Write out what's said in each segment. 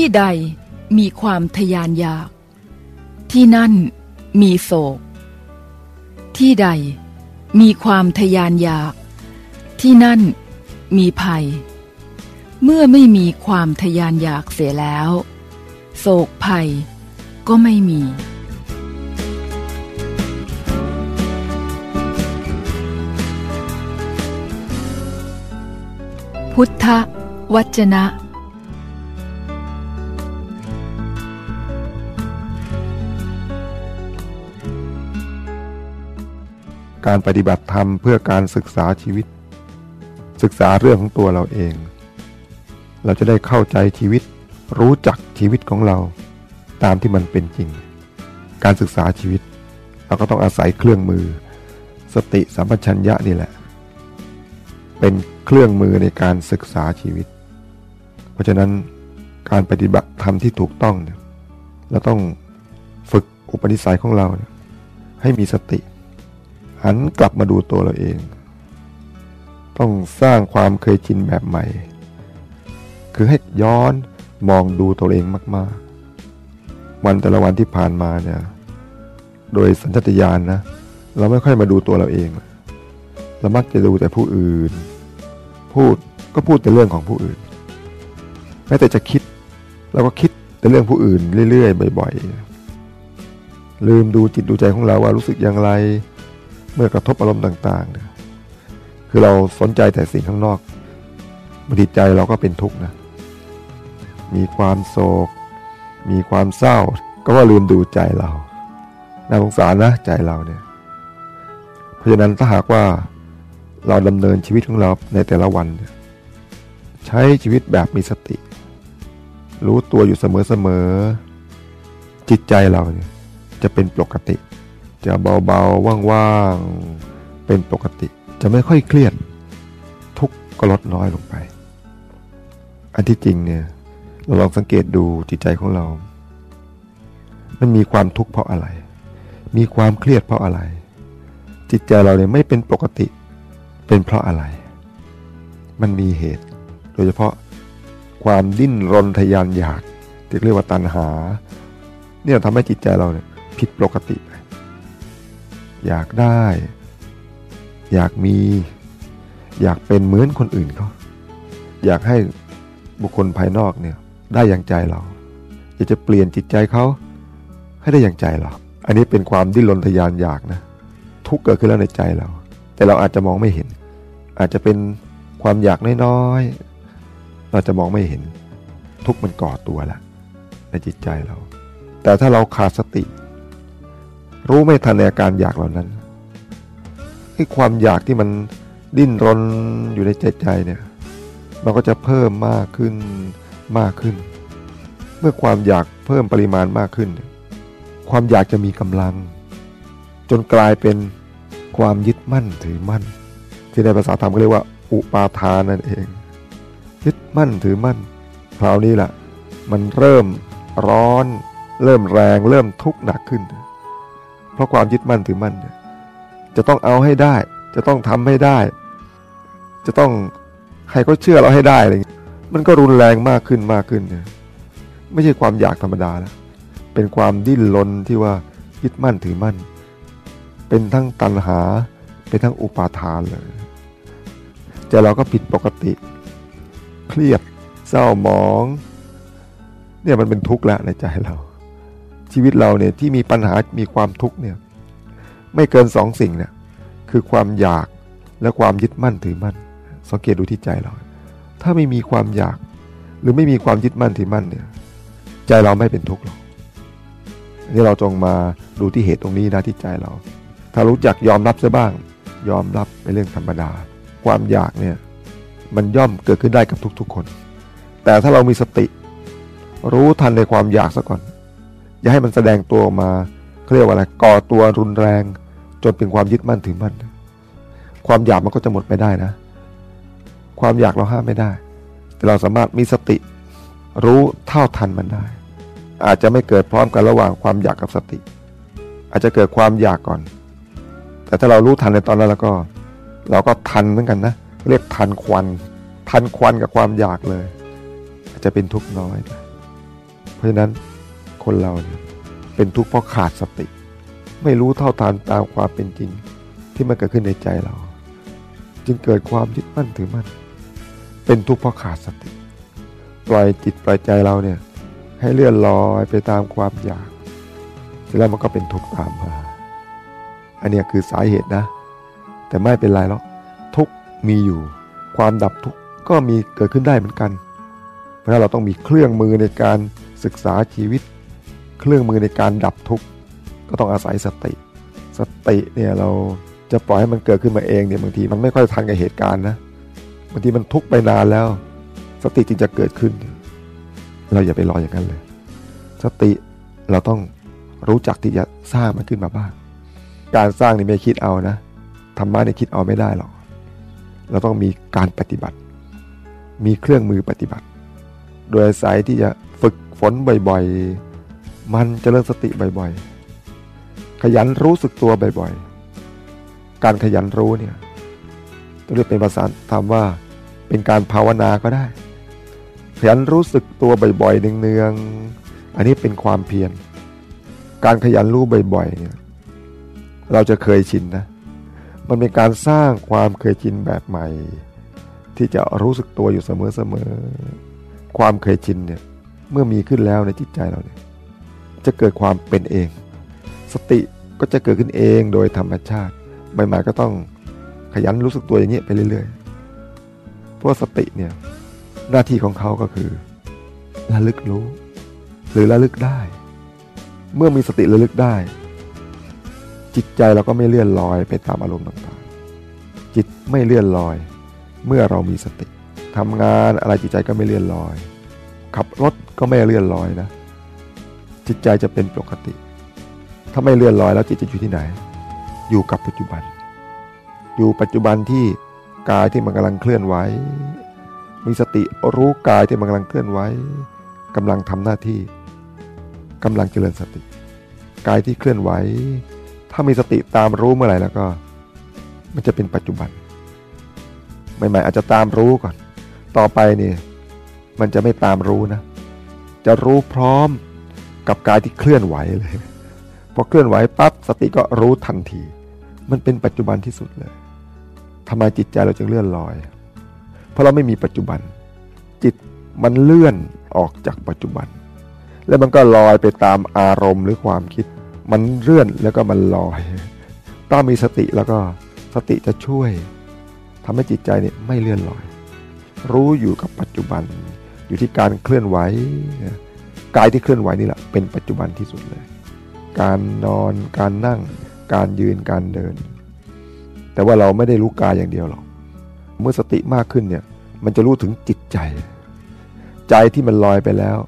ที่ใดมีความทยานอยาก ที่นั่นมีโศก ที่ใดมีความทยานอยาก ที่นั่นมีภัย เมื่อไม่มีความทยานอยากเสียแล้ว โศกภัยก็ไม่มี พุทธวจนะ การปฏิบัติธรรมเพื่อการศึกษาชีวิต ศึกษาเรื่องของตัวเราเอง เราจะได้เข้าใจชีวิต รู้จักชีวิตของเรา ตามที่มันเป็นจริง การศึกษาชีวิต เราก็ต้องอาศัยเครื่องมือ สติสัมปชัญญะนี่แหละ เป็นเครื่องมือในการศึกษาชีวิต เพราะฉะนั้นการปฏิบัติธรรมที่ถูกต้องเนี่ยเราต้องฝึกอุปนิสัยของเรา ให้มีสติ หันกลับมาดูตัวเราเอง ต้องสร้างความเคยชินแบบใหม่ คือให้ย้อนมองดูตัวเองมาก ๆ วันแต่ละวันที่ผ่านมาเนี่ย โดยสัญชาตญาณนะ เราไม่ค่อยมาดูตัวเราเอง เรามักจะดูแต่ผู้อื่น พูดก็พูดแต่เรื่องของผู้อื่น แม้แต่จะคิดเราก็คิดแต่เรื่องผู้อื่นเรื่อย ๆ บ่อย ๆ ลืมดูจิตดูใจของเราว่ารู้สึกอย่างไร เมื่อกระทบอารมณ์ต่างๆเนี่ยคือเราสนใจแต่สิ่งข้างนอกบางทีใจเราก็เป็นทุกข์นะ มีความโศก มีความเศร้า ก็ว่าลืมดูใจเรา น่าสงสารนะใจเราเนี่ย เพราะฉะนั้นถ้าหากว่าเราดำเนินชีวิตของเราในแต่ละวันเนี่ยใช้ชีวิตแบบมีสติ รู้ตัวอยู่เสมอๆจิตใจเราเนี่ยจะเป็นปกติ จะเบาๆ ว่างๆ เป็นปกติ จะไม่ค่อยเครียด ทุกข์ก็ลดน้อยลงไป อันที่จริงเนี่ย เราลองสังเกตดูจิตใจของเรา มันมีความทุกข์เพราะอะไร มีความเครียดเพราะอะไร จิตใจเราเนี่ยไม่เป็นปกติ เป็นเพราะอะไร มันมีเหตุ โดยเฉพาะความดิ้นรนทยานอยากที่เรียกว่าตัณหา เนี่ยทำให้จิตใจเราเนี่ยผิดปกติไป อยากได้ อยากมี อยากเป็นเหมือนคนอื่นเขาอยากให้บุคคลภายนอกเนี่ยได้อย่างใจเราอยากจะเปลี่ยนจิตใจเขาให้ได้อย่างใจเรา อันนี้เป็นความดิ้นรนทยานอยากนะ ทุกเกิดขึ้นแล้วในใจเรา แต่เราอาจจะมองไม่เห็น อาจจะเป็นความอยากน้อยๆเราจะมองไม่เห็น ทุกมันก่อตัวแล้วในจิตใจเรา แต่ถ้าเราขาดสติ รู้ไม่ทันในอาการอยากเหล่านั้นไอ้ความอยากที่มันดิ้นรนอยู่ในใจใจเนี่ย มันก็จะเพิ่มมากขึ้นมากขึ้น เมื่อความอยากเพิ่มปริมาณมากขึ้น ความอยากจะมีกำลัง จนกลายเป็นความยึดมั่นถือมั่น ที่ในภาษาธรรมก็เรียกว่า อุปาทานนั่นเอง ยึดมั่นถือมั่นคราวนี้แหละมันเริ่มร้อน เริ่มแรง เริ่มทุกข์หนักขึ้น เพราะความยึดมั่นถือมั่นเนี่ยจะต้องเอาให้ได้ จะต้องทำให้ได้ จะต้องให้เขาเชื่อเราให้ได้อะไรมันก็รุนแรงมากขึ้นมากขึ้นเนี่ยไม่ใช่ความอยากธรรมดาแล้วเป็นความดิ้นรนที่ว่ายึดมั่นถือมั่น เป็นทั้งตัณหา เป็นทั้งอุปาทานเลยใจเราก็ผิดปกติ เครียดเศร้าหมอง เนี่ยมันเป็นทุกข์แล้วในใจเรา ชีวิตเราเนี่ยที่มีปัญหามีความทุกข์เนี่ยไม่เกินสองสิ่งเนี่ยคือความอยากและความยึดมั่นถือมั่น สังเกตดูที่ใจเรา ถ้าไม่มีความอยากหรือไม่มีความยึดมั่นถือมั่นเนี่ยใจเราไม่เป็นทุกข์หรอกนี่เราจงมาดูที่เหตุตรงนี้นะที่ใจเรา ถ้ารู้จักยอมรับซะบ้าง ยอมรับเป็นเรื่องธรรมดา ความอยากเนี่ยมันย่อมเกิดขึ้นได้กับทุกๆคน แต่ถ้าเรามีสติ รู้ทันในความอยากซะก่อน อย่าให้มันแสดงตัวออกมาเขาเรียกว่าอะไรก่อตัวรุนแรง จนเป็นความยึดมั่นถือมั่นความอยากมันก็จะหมดไปได้นะ ความอยากเราห้ามไม่ได้ แต่เราสามารถมีสติ รู้เท่าทันมันได้ อาจจะไม่เกิดพร้อมกันระหว่างความอยากกับสติ อาจจะเกิดความอยากก่อน แต่ถ้าเรารู้ทันในตอนนั้นแล้วก็ เราก็ทันเหมือนกันนะ เรียกทันควัน ทันควันกับความอยากเลย อาจจะเป็นทุกข์น้อย เพราะฉะนั้น คนเราเนี่ยเป็นทุกข์เพราะขาดสติ ไม่รู้เท่าทานตามความเป็นจริงที่มันเกิดขึ้นในใจเรา จึงเกิดความยึดมั่นถือมั่น เป็นทุกข์เพราะขาดสติ ปล่อยจิตปล่อยใจเราเนี่ยให้เลื่อนลอยไปตามความอยากเสร็จแล้วมันก็เป็นทุกข์ตามมา อันนี้คือสาเหตุนะ แต่ไม่เป็นไรหรอกทุกมีอยู่ ความดับทุกก็มีเกิดขึ้นได้เหมือนกัน เพราะเราต้องมีเครื่องมือในการศึกษาชีวิต เครื่องมือในการดับทุกข์ก็ต้องอาศัยสติ สติเนี่ยเราจะปล่อยให้มันเกิดขึ้นมาเองเนี่ยบางทีมันไม่ค่อยทันกับเหตุการณ์นะบางทีมันทุกข์ไปนานแล้ว สติจึงจะเกิดขึ้น เราอย่าไปรออย่างนั้นเลย สติเราต้องรู้จักที่จะสร้างมันขึ้นมาบ้าง การสร้างนี่ไม่คิดเอานะธรรมะเนี่ยคิดเอาไม่ได้หรอก เราต้องมีการปฏิบัติ มีเครื่องมือปฏิบัติ โดยอาศัยที่จะฝึกฝนบ่อยๆ มันจเจริญสติบ่อยๆ ขยันรู้สึกตัวบ่อยๆ การขยันรู้เนี่ยจะเรียกเป็นภาษาธรรมว่าเป็นการภาวนาก็ได้ ขยันรู้สึกตัวบ่อยๆเนืองๆอันนี้เป็นความเพียร การขยันรู้บ่อยๆเนี่ยเราจะเคยชินนะ มันเป็นการสร้างความเคยชินแบบใหม่ ที่จะรู้สึกตัวอยู่เสมอๆ ความเคยชินเนี่ยเมื่อมีขึ้นแล้วในจิตใจเราเนี่ย จะเกิดความเป็นเอง สติก็จะเกิดขึ้นเองโดยธรรมชาติใหม่ๆก็ต้องขยันรู้สึกตัวอย่างนี้ไปเรื่อยๆ เพราะสติเนี่ยหน้าที่ของเขาก็คือระลึกรู้ หรือระลึกได้ เมื่อมีสติระลึกได้ จิตใจเราก็ไม่เลื่อนลอยไปตามอารมณ์ต่างๆ จิตไม่เลื่อนลอย เมื่อเรามีสติทำงานอะไรจิตใจก็ไม่เลื่อนลอย ขับรถก็ไม่เลื่อนลอยนะ จิตใจจะเป็นปกติ ถ้าไม่เลื่อนลอยแล้วจิตจะอยู่ที่ไหน อยู่กับปัจจุบัน อยู่ปัจจุบันที่กายที่มันกำลังเคลื่อนไหวมีสติรู้กายที่มันกำลังเคลื่อนไหวกำลังทำหน้าที่กำลังเจริญสติ กายที่เคลื่อนไหว ถ้ามีสติตามรู้เมื่อไหร่แล้วก็ มันจะเป็นปัจจุบัน ใหม่ๆอาจจะตามรู้ก่อน ต่อไปนี่มันจะไม่ตามรู้นะ จะรู้พร้อม กับกายที่เคลื่อนไหวเลยพอเคลื่อนไหวปั๊บสติก็รู้ทันที มันเป็นปัจจุบันที่สุดเลยทำไมจิตใจเราจึงเลื่อนลอย เพราะเราไม่มีปัจจุบัน จิตมันเลื่อนออกจากปัจจุบัน แล้วมันก็ลอยไปตามอารมณ์หรือความคิด มันเลื่อนแล้วก็มันลอยต้องมีสติแล้วก็สติจะช่วยทำให้จิตใจเนี่ยไม่เลื่อนลอย รู้อยู่กับปัจจุบัน อยู่ที่การเคลื่อนไหว กายที่เคลื่อนไหวนี่แหละเป็นปัจจุบันที่สุดเลย การนอนการนั่ง การยืนการเดิน แต่ว่าเราไม่ได้รู้กายอย่างเดียวหรอกเมื่อสติมากขึ้นเนี่ยมันจะรู้ถึงจิตใจ ใจที่มันลอยไปแล้ว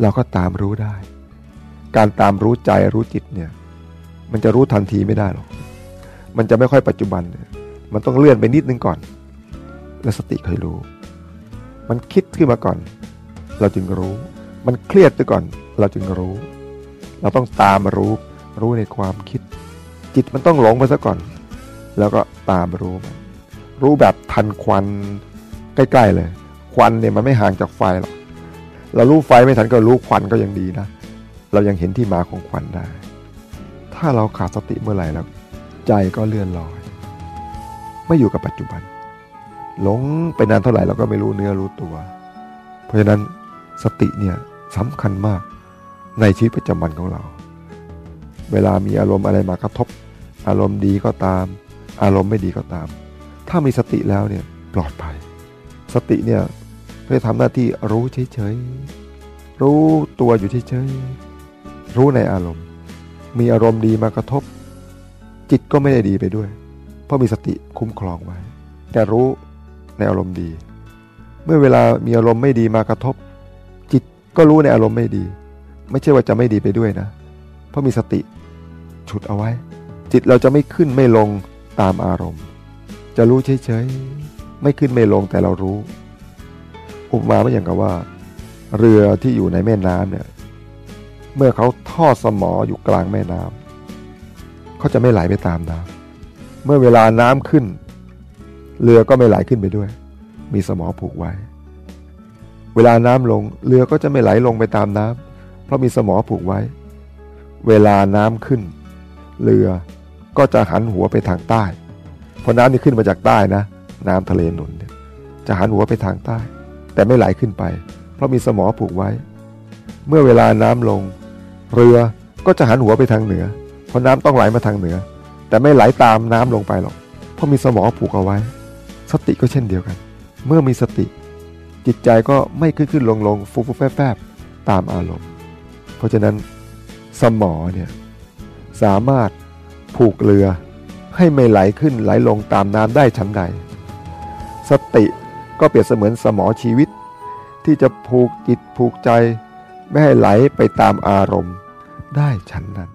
เราก็ตามรู้ได้ การตามรู้ใจรู้จิตเนี่ยมันจะรู้ทันทีไม่ได้หรอก มันจะไม่ค่อยปัจจุบัน มันต้องเลื่อนไปนิดนึงก่อน แล้วสติค่อยรู้ มันคิดขึ้นมาก่อน เราจึงรู้ มันเครียดไปก่อน เราจึงรู้ เราต้องตามรู้รู้ในความคิด จิตมันต้องหลงไปซะก่อน แล้วก็ตามรู้มันรู้แบบทันควันใกล้ๆเลย ควันเนี่ยมันไม่ห่างจากไฟหรอกเรารู้ไฟไม่ทันก็รู้ควันก็ยังดีนะ เรายังเห็นที่มาของควันได้ ถ้าเราขาดสติเมื่อไหร่แล้ว ใจก็เลื่อนลอยไม่อยู่กับปัจจุบัน หลงไปนานเท่าไหร่เราก็ไม่รู้เนื้อรู้ตัว เพราะฉะนั้นสติเนี่ย สำคัญมากในชีวิตประจำวันของเรา เวลามีอารมณ์อะไรมากระทบ อารมณ์ดีก็ตาม อารมณ์ไม่ดีก็ตาม ถ้ามีสติแล้วเนี่ยปลอดภัย สติเนี่ยเพื่อทำหน้าที่รู้เฉยๆ รู้ตัวอยู่เฉยๆ รู้ในอารมณ์ มีอารมณ์ดีมากระทบ จิตก็ไม่ได้ดีไปด้วย เพราะมีสติคุ้มครองไว้ แต่รู้ในอารมณ์ดี เมื่อเวลามีอารมณ์ไม่ดีมากระทบ ก็รู้ในอารมณ์ไม่ดี ไม่ใช่ว่าจะไม่ดีไปด้วยนะ เพราะมีสติฉุดเอาไว้ จิตเราจะไม่ขึ้นไม่ลงตามอารมณ์ จะรู้เฉยๆ ไม่ขึ้นไม่ลงแต่เรารู้ อุปมาไม่อย่างกับว่า เรือที่อยู่ในแม่น้ำเนี่ย เมื่อเขาทอดสมออยู่กลางแม่น้ำเขาจะไม่ไหลไปตามน้ำเมื่อเวลาน้ำขึ้น เรือก็ไม่ไหลขึ้นไปด้วย มีสมอผูกไว้ เวลาน้ำลงเรือก็จะไม่ไหลลงไปตามน้ำเพราะมีสมอผูกไว้ เวลาน้ำขึ้น เรือก็จะหันหัวไปทางใต้เพราะน้ำนี่ขึ้นมาจากใต้นะ น้ำทะเลหนุนจะหันหัวไปทางใต้ แต่ไม่ไหลขึ้นไป เพราะมีสมอผูกไว้ เมื่อเวลาน้ำลง เรือก็จะหันหัวไปทางเหนือเพราะน้ำต้องไหลมาทางเหนือ แต่ไม่ไหลตามน้ำลงไปหรอก เพราะมีสมอผูกเอาไว้ สติก็เช่นเดียวกัน เมื่อมีสติ จิตใจก็ไม่ขึ้นขึ้นลงลงฟุบฟุบแฟบแฟบตามอารมณ์ เพราะฉะนั้นสมอเนี่ยสามารถผูกเรือให้ไม่ไหลขึ้นไหลลงตามน้ำได้ชั้นใด สติก็เปรียบเสมือนสมอชีวิต ที่จะผูกจิตผูกใจ ไม่ให้ไหลไปตามอารมณ์ได้ชั้นนั้น